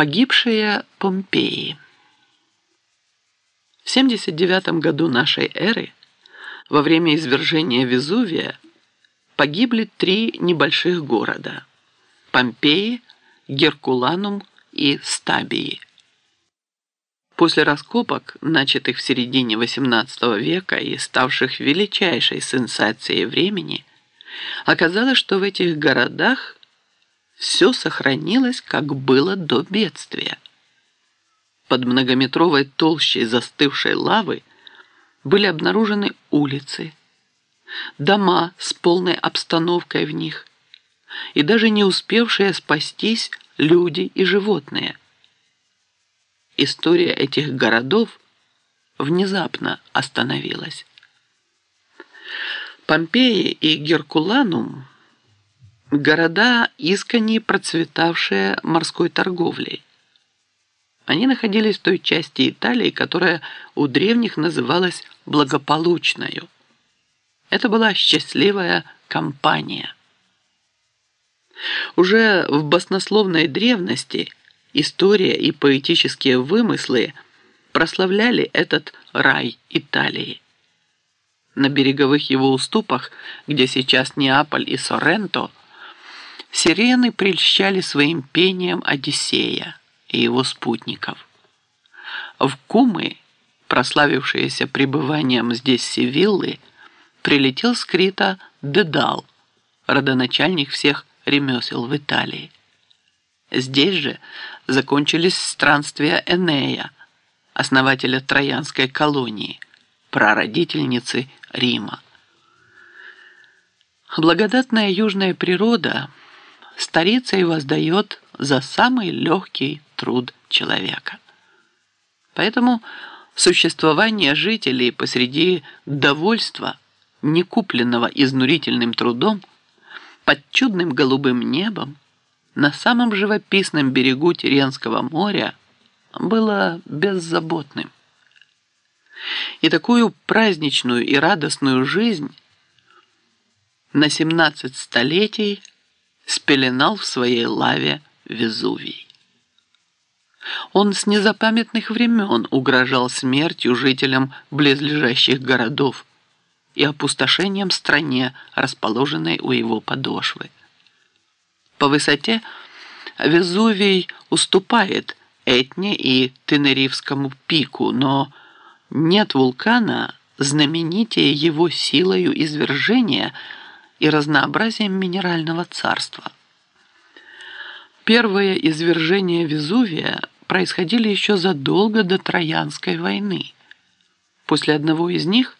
Погибшие Помпеи. В 79 году нашей эры, во время извержения Везувия, погибли три небольших города – Помпеи, Геркуланум и Стабии. После раскопок, начатых в середине XVIII века и ставших величайшей сенсацией времени, оказалось, что в этих городах все сохранилось, как было до бедствия. Под многометровой толщей застывшей лавы были обнаружены улицы, дома с полной обстановкой в них и даже не успевшие спастись люди и животные. История этих городов внезапно остановилась. Помпеи и Геркуланум города, искренне процветавшие морской торговлей. Они находились в той части Италии, которая у древних называлась благополучною. Это была счастливая компания. Уже в баснословной древности история и поэтические вымыслы прославляли этот рай Италии. На береговых его уступах, где сейчас Неаполь и Соренто – Сирены прельщали своим пением Одиссея и его спутников. В Кумы, прославившиеся пребыванием здесь Севиллы, прилетел с Крита Дедал, родоначальник всех ремесел в Италии. Здесь же закончились странствия Энея, основателя Троянской колонии, прародительницы Рима. Благодатная южная природа – старицей воздает за самый легкий труд человека. Поэтому существование жителей посреди довольства, не купленного изнурительным трудом, под чудным голубым небом, на самом живописном берегу Теренского моря было беззаботным. И такую праздничную и радостную жизнь на 17 столетий спеленал в своей лаве Везувий. Он с незапамятных времен угрожал смертью жителям близлежащих городов и опустошением стране, расположенной у его подошвы. По высоте Везувий уступает Этне и Тенерифскому пику, но нет вулкана, знаменитее его силою извержения – и разнообразием минерального царства. Первые извержения Везувия происходили еще задолго до Троянской войны. После одного из них,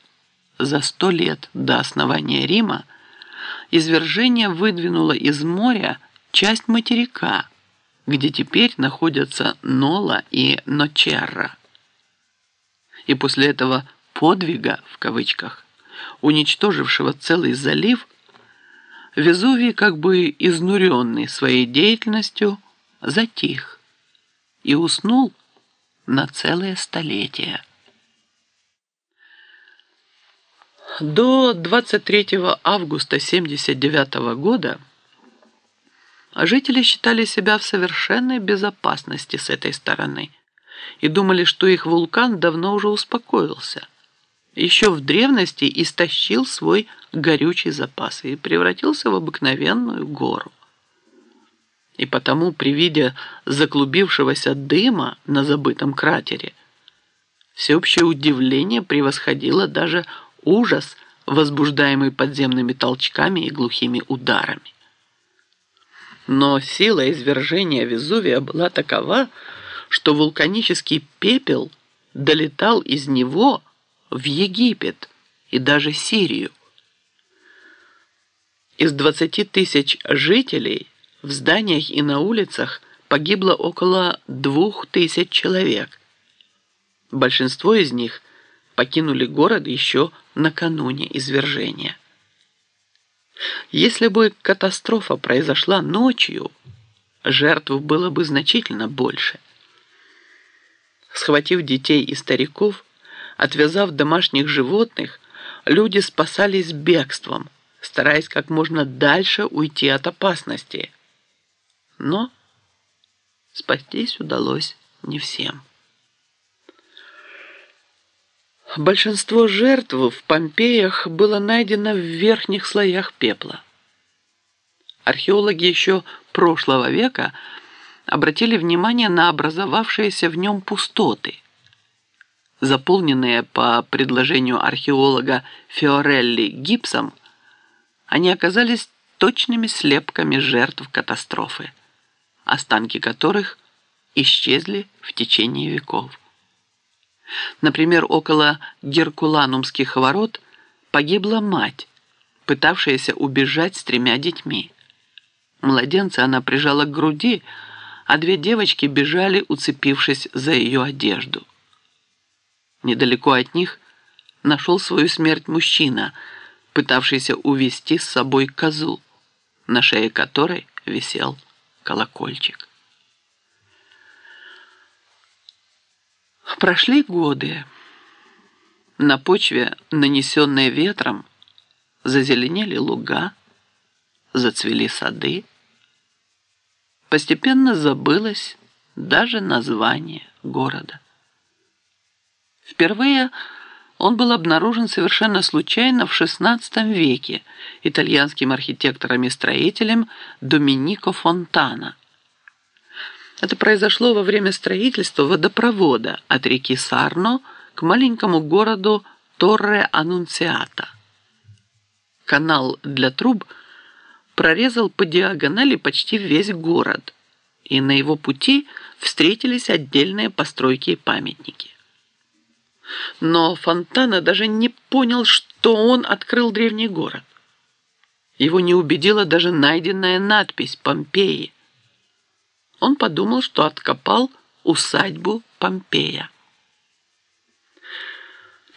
за сто лет до основания Рима, извержение выдвинуло из моря часть материка, где теперь находятся Нола и Ночерра. И после этого «подвига» в кавычках, уничтожившего целый залив, Везувий, как бы изнуренный своей деятельностью, затих и уснул на целое столетие. До 23 августа 1979 года жители считали себя в совершенной безопасности с этой стороны и думали, что их вулкан давно уже успокоился – еще в древности истощил свой горючий запас и превратился в обыкновенную гору. И потому при виде заклубившегося дыма на забытом кратере всеобщее удивление превосходило даже ужас, возбуждаемый подземными толчками и глухими ударами. Но сила извержения Везувия была такова, что вулканический пепел долетал из него – в Египет и даже Сирию. Из 20 тысяч жителей в зданиях и на улицах погибло около двух тысяч человек. Большинство из них покинули город еще накануне извержения. Если бы катастрофа произошла ночью, жертв было бы значительно больше. Схватив детей и стариков, Отвязав домашних животных, люди спасались бегством, стараясь как можно дальше уйти от опасности. Но спастись удалось не всем. Большинство жертв в Помпеях было найдено в верхних слоях пепла. Археологи еще прошлого века обратили внимание на образовавшиеся в нем пустоты, заполненные по предложению археолога Фиорелли гипсом, они оказались точными слепками жертв катастрофы, останки которых исчезли в течение веков. Например, около Геркуланумских ворот погибла мать, пытавшаяся убежать с тремя детьми. Младенца она прижала к груди, а две девочки бежали, уцепившись за ее одежду. Недалеко от них нашел свою смерть мужчина, пытавшийся увести с собой козу, на шее которой висел колокольчик. Прошли годы. На почве, нанесенной ветром, зазеленели луга, зацвели сады. Постепенно забылось даже название города. Впервые он был обнаружен совершенно случайно в XVI веке итальянским архитектором и строителем Доминико Фонтана – это произошло во время строительства водопровода от реки Сарно к маленькому городу Торре-Анунциата. Канал для труб прорезал по диагонали почти весь город, и на его пути встретились отдельные постройки и памятники. Но Фонтана даже не понял, что он открыл древний город. Его не убедила даже найденная надпись «Помпеи», он подумал, что откопал усадьбу Помпея.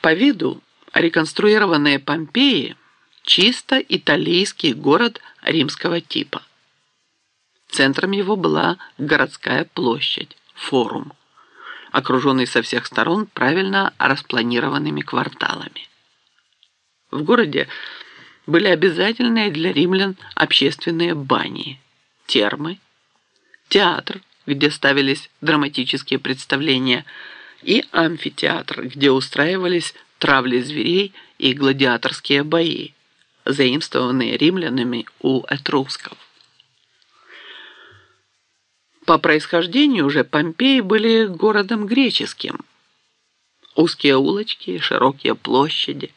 По виду реконструированные Помпеи – чисто италийский город римского типа. Центром его была городская площадь, форум, окруженный со всех сторон правильно распланированными кварталами. В городе были обязательные для римлян общественные бани, термы театр, где ставились драматические представления, и амфитеатр, где устраивались травли зверей и гладиаторские бои, заимствованные римлянами у этрусков. По происхождению же Помпеи были городом греческим. Узкие улочки, широкие площади,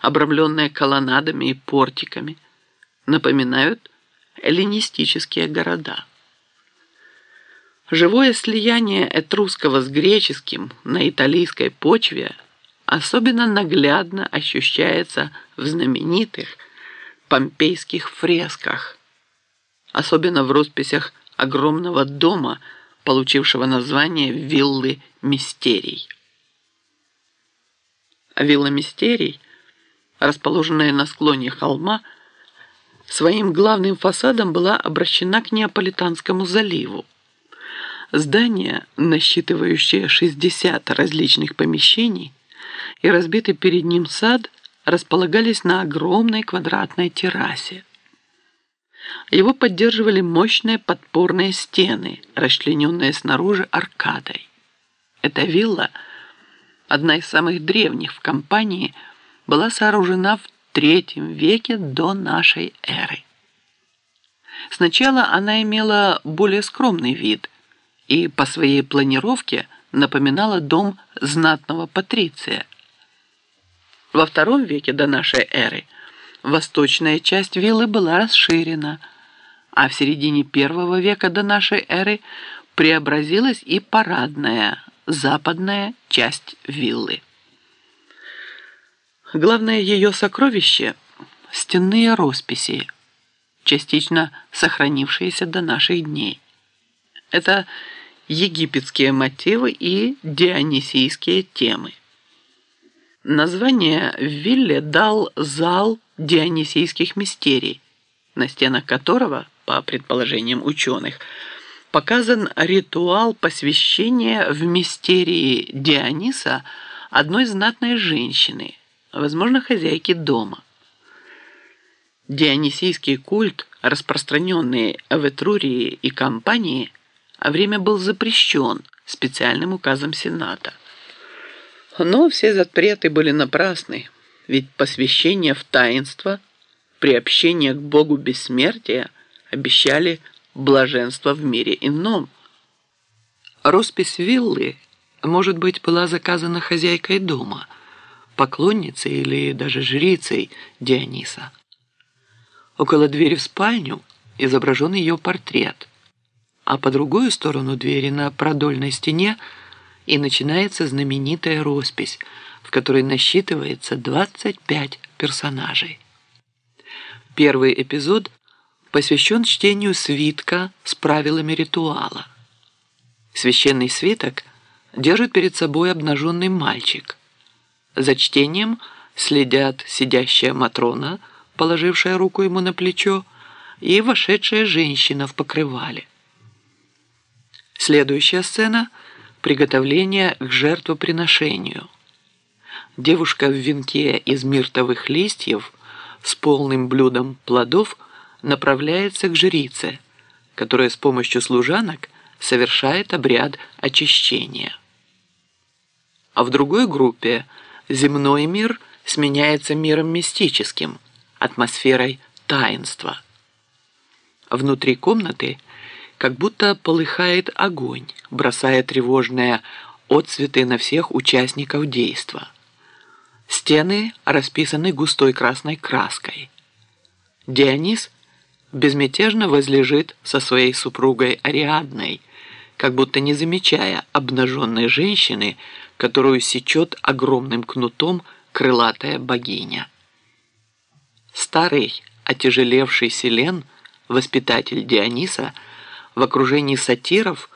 обрамленные колоннадами и портиками, напоминают эллинистические города. Живое слияние этрусского с греческим на италийской почве особенно наглядно ощущается в знаменитых помпейских фресках, особенно в росписях огромного дома, получившего название «Виллы Мистерий». Вилла Мистерий, расположенная на склоне холма, своим главным фасадом была обращена к Неаполитанскому заливу, Здание, насчитывающее 60 различных помещений, и разбитый перед ним сад располагались на огромной квадратной террасе. Его поддерживали мощные подпорные стены, расчлененные снаружи аркадой. Эта вилла, одна из самых древних в компании, была сооружена в третьем веке до нашей эры. Сначала она имела более скромный вид – и по своей планировке напоминала дом знатного патриция. Во втором веке до нашей эры восточная часть виллы была расширена, а в середине первого века до нашей эры преобразилась и парадная западная часть виллы. Главное ее сокровище – стенные росписи, частично сохранившиеся до наших дней. Это египетские мотивы и дионисийские темы. Название вилле дал зал дионисийских мистерий, на стенах которого, по предположениям ученых, показан ритуал посвящения в мистерии Диониса одной знатной женщины, возможно, хозяйки дома. Дионисийский культ, распространенный в Этрурии и Кампании – а время был запрещен специальным указом Сената. Но все запреты были напрасны, ведь посвящение в таинство, приобщение к Богу бессмертия обещали блаженство в мире ином. Роспись виллы, может быть, была заказана хозяйкой дома, поклонницей или даже жрицей Диониса. Около двери в спальню изображен ее портрет, а по другую сторону двери на продольной стене и начинается знаменитая роспись, в которой насчитывается 25 персонажей. Первый эпизод посвящен чтению свитка с правилами ритуала. Священный свиток держит перед собой обнаженный мальчик. За чтением следят сидящая Матрона – положившая руку ему на плечо, и вошедшая женщина в покрывале. Следующая сцена – приготовление к жертвоприношению. Девушка в венке из миртовых листьев с полным блюдом плодов направляется к жрице, которая с помощью служанок совершает обряд очищения. А в другой группе земной мир сменяется миром мистическим – атмосферой таинства. Внутри комнаты как будто полыхает огонь, бросая тревожные отцветы на всех участников действа. Стены расписаны густой красной краской. Дионис безмятежно возлежит со своей супругой Ариадной, как будто не замечая обнаженной женщины, которую сечет огромным кнутом крылатая богиня. Старый, отяжелевший Селен, воспитатель Диониса, в окружении сатиров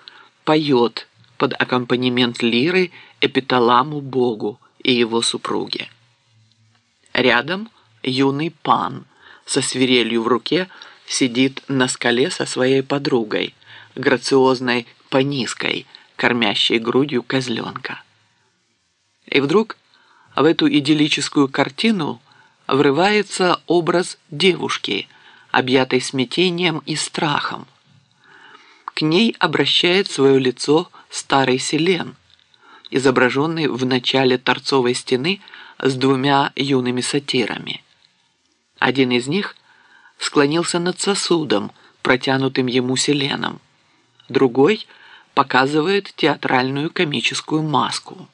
поет под аккомпанемент лиры эпиталаму Богу и его супруге. Рядом юный пан со свирелью в руке сидит на скале со своей подругой, грациозной паниской, кормящей грудью козленка. И вдруг в эту идиллическую картину врывается образ девушки, объятой смятением и страхом. К ней обращает свое лицо старый Селен, изображенный в начале торцовой стены с двумя юными сатирами. Один из них склонился над сосудом, протянутым ему Селеном. Другой показывает театральную комическую маску.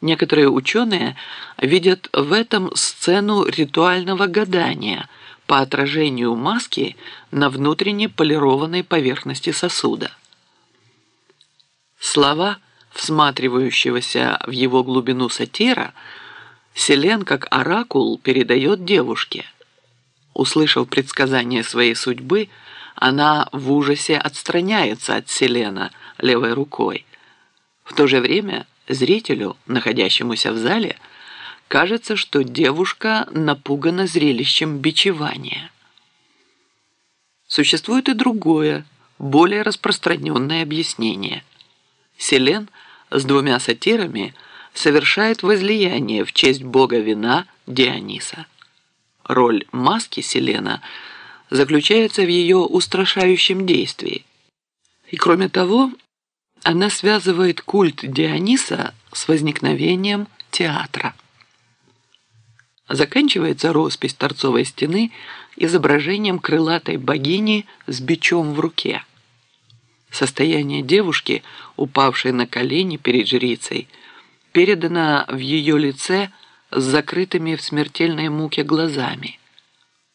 Некоторые ученые видят в этом сцену ритуального гадания по отражению маски на внутренне полированной поверхности сосуда. Слова всматривающегося в его глубину сатира Селен как оракул передает девушке. Услышав предсказание своей судьбы, она в ужасе отстраняется от Селена левой рукой. В то же время Зрителю, находящемуся в зале, кажется, что девушка напугана зрелищем бичевания. Существует и другое, более распространенное объяснение. Селен с двумя сатирами совершает возлияние в честь бога вина Диониса. Роль маски Селена заключается в ее устрашающем действии. И кроме того, она связывает культ Диониса с возникновением театра. Заканчивается роспись торцовой стены изображением крылатой богини с бичом в руке. Состояние девушки, упавшей на колени перед жрицей, передано в ее лице с закрытыми в смертельной муке глазами.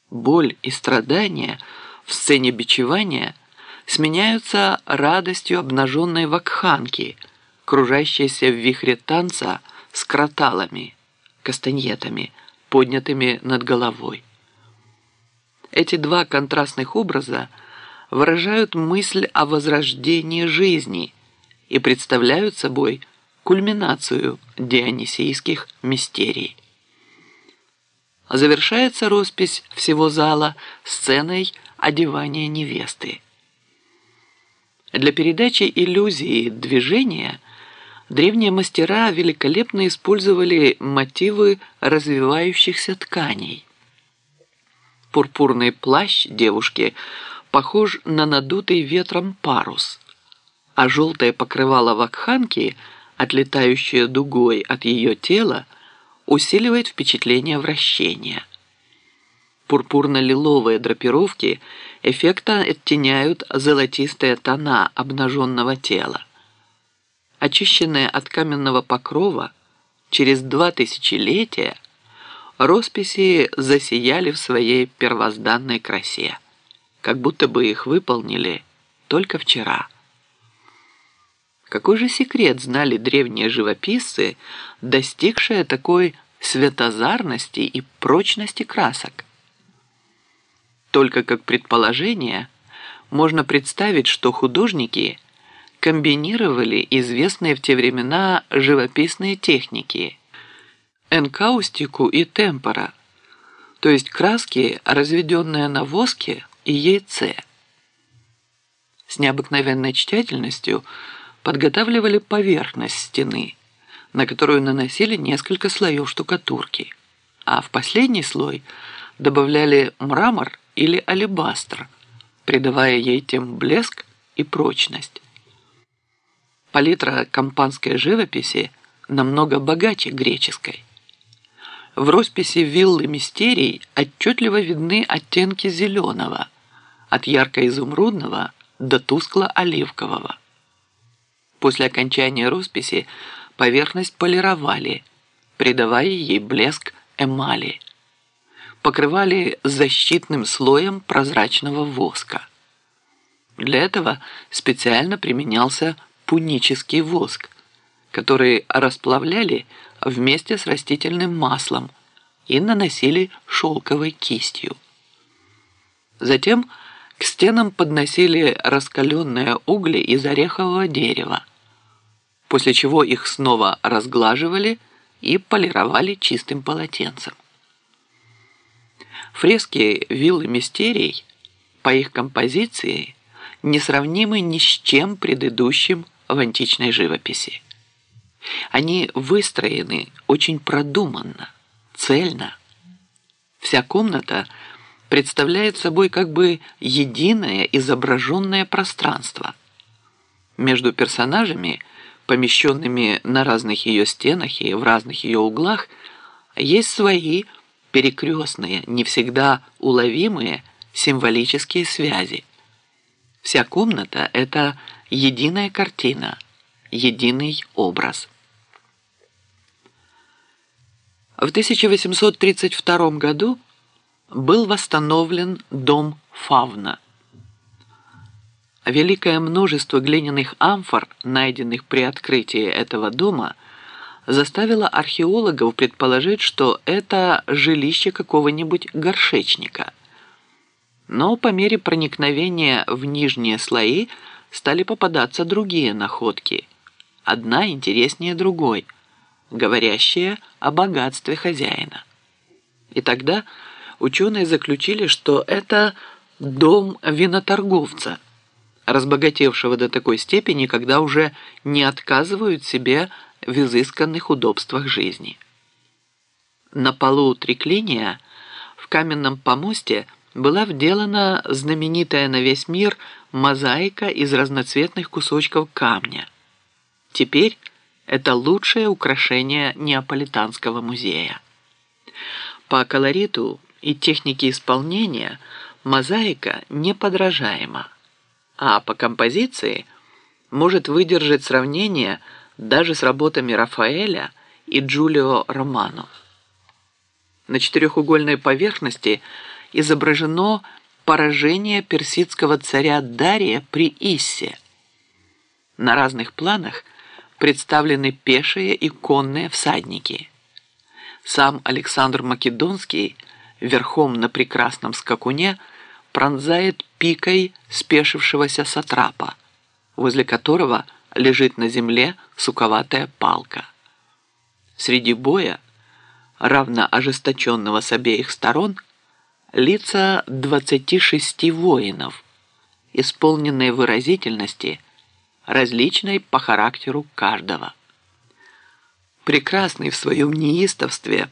Боль и страдания в сцене бичевания – сменяются радостью обнаженной вакханки, кружащейся в вихре танца с кроталами, кастаньетами, поднятыми над головой. Эти два контрастных образа выражают мысль о возрождении жизни и представляют собой кульминацию дионисийских мистерий. Завершается роспись всего зала сценой одевания невесты. Для передачи иллюзии движения древние мастера великолепно использовали мотивы развивающихся тканей. Пурпурный плащ девушки похож на надутый ветром парус, а желтое покрывало вакханки, отлетающее дугой от ее тела, усиливает впечатление вращения. Пурпурно-лиловые драпировки эффекта оттеняют золотистые тона обнаженного тела. Очищенные от каменного покрова, через два тысячелетия росписи засияли в своей первозданной красе, как будто бы их выполнили только вчера. Какой же секрет знали древние живописцы, достигшие такой светозарности и прочности красок? Только как предположение можно представить, что художники комбинировали известные в те времена живописные техники энкаустику и темпора, то есть краски, разведенные на воске и яйце. С необыкновенной тщательностью подготавливали поверхность стены, на которую наносили несколько слоев штукатурки, а в последний слой добавляли мрамор или алебастр, придавая ей тем блеск и прочность. Палитра кампанской живописи намного богаче греческой. В росписи виллы мистерий отчетливо видны оттенки зеленого, от ярко-изумрудного до тускло-оливкового. После окончания росписи поверхность полировали, придавая ей блеск эмали – покрывали защитным слоем прозрачного воска. Для этого специально применялся пунический воск, который расплавляли вместе с растительным маслом и наносили шелковой кистью. Затем к стенам подносили раскаленные угли из орехового дерева, после чего их снова разглаживали и полировали чистым полотенцем. Фрески виллы Мистерий по их композиции несравнимы ни с чем предыдущим в античной живописи. Они выстроены очень продуманно, цельно. Вся комната представляет собой как бы единое изображенное пространство. Между персонажами, помещенными на разных ее стенах и в разных ее углах, есть свои перекрестные, не всегда уловимые символические связи. Вся комната – это единая картина, единый образ. В 1832 году был восстановлен дом Фавна. Великое множество глиняных амфор, найденных при открытии этого дома – заставило археологов предположить, что это жилище какого-нибудь горшечника. Но по мере проникновения в нижние слои стали попадаться другие находки, одна интереснее другой, говорящая о богатстве хозяина. И тогда ученые заключили, что это дом виноторговца, разбогатевшего до такой степени, когда уже не отказывают себе в изысканных удобствах жизни. На полу триклиния в каменном помосте была вделана знаменитая на весь мир мозаика из разноцветных кусочков камня. Теперь это лучшее украшение Неаполитанского музея. По колориту и технике исполнения мозаика неподражаема, а по композиции может выдержать сравнение – даже с работами Рафаэля и Джулио Романо. На четырехугольной поверхности изображено поражение персидского царя Дария при Иссе. На разных планах представлены пешие и конные всадники. Сам Александр Македонский верхом на прекрасном скакуне пронзает пикой спешившегося сатрапа, возле которого – лежит на земле суковатая палка. Среди боя, равно ожесточенного с обеих сторон, лица 26 воинов, исполненные выразительности, различной по характеру каждого. Прекрасный в своем неистовстве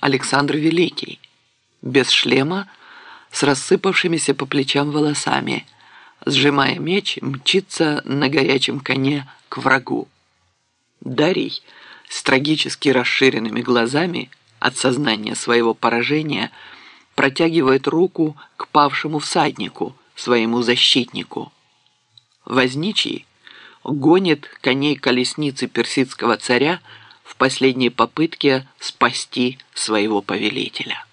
Александр Великий, без шлема, с рассыпавшимися по плечам волосами, сжимая меч, мчится на горячем коне к врагу. Дарий с трагически расширенными глазами от сознания своего поражения протягивает руку к павшему всаднику, своему защитнику. Возничий гонит коней колесницы персидского царя в последней попытке спасти своего повелителя.